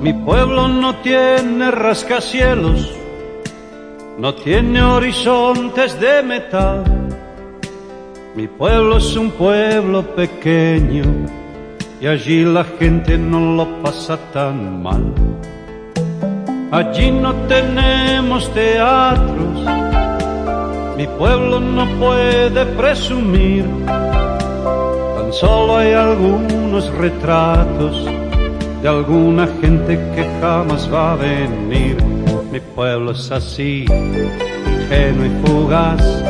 Mi pueblo no tiene rascacielos, no tiene horizontes de metal. Mi pueblo es un pueblo pequeño y allí la gente no lo pasa tan mal. Allí no tenemos teatros, mi pueblo no puede presumir, tan solo hay algunos retratos de alguna gente que jamás va a venir. Mi pueblo es así, ingenuo y fugaz,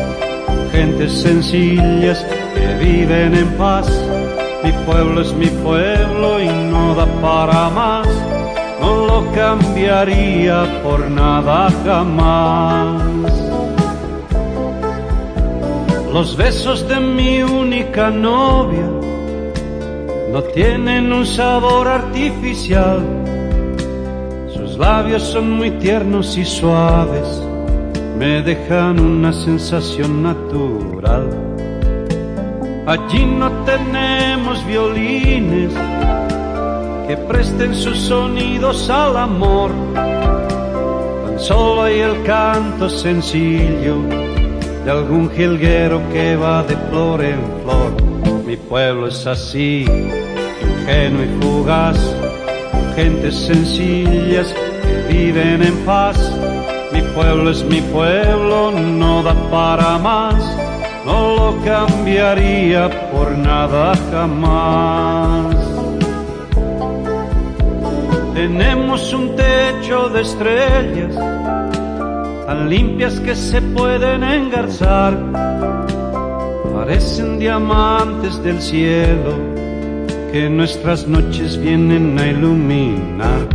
gentes sencillas que viven en paz. Mi pueblo es mi pueblo y no da para más, no lo cambiaría por nada jamás. Los besos de mi única novia no tienen un sabor artificial. Sus labios son muy tiernos y suaves, me dejan una sensación natural. Allí no tenemos violines que presten sus sonidos al amor. Tan solo hay el canto sencillo de algún jilguero que va de flor en flor. Mi pueblo es así, ingenuo y fugaz, gentes sencillas que viven en paz. Mi pueblo es mi pueblo, no da para más, no lo cambiaría por nada jamás. Tenemos un techo de estrellas, tan limpias que se pueden engarzar, parecen diamantes del cielo que nuestras noches vienen a iluminar.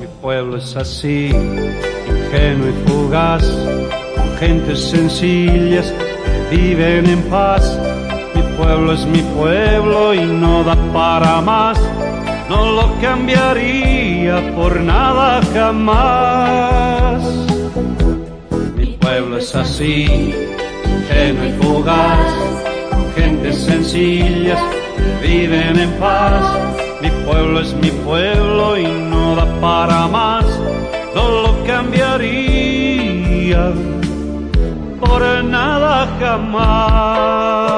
Mi pueblo es así, ingenuo y fugaz, con gentes sencillas que viven en paz. Mi pueblo es mi pueblo y no da para más, no lo cambiaría por nada jamás. Mi pueblo es así, ingenuo y fugaz, gentes sencillas viven en paz. Mi pueblo es mi pueblo y no da para más, no lo cambiaría por nada jamás.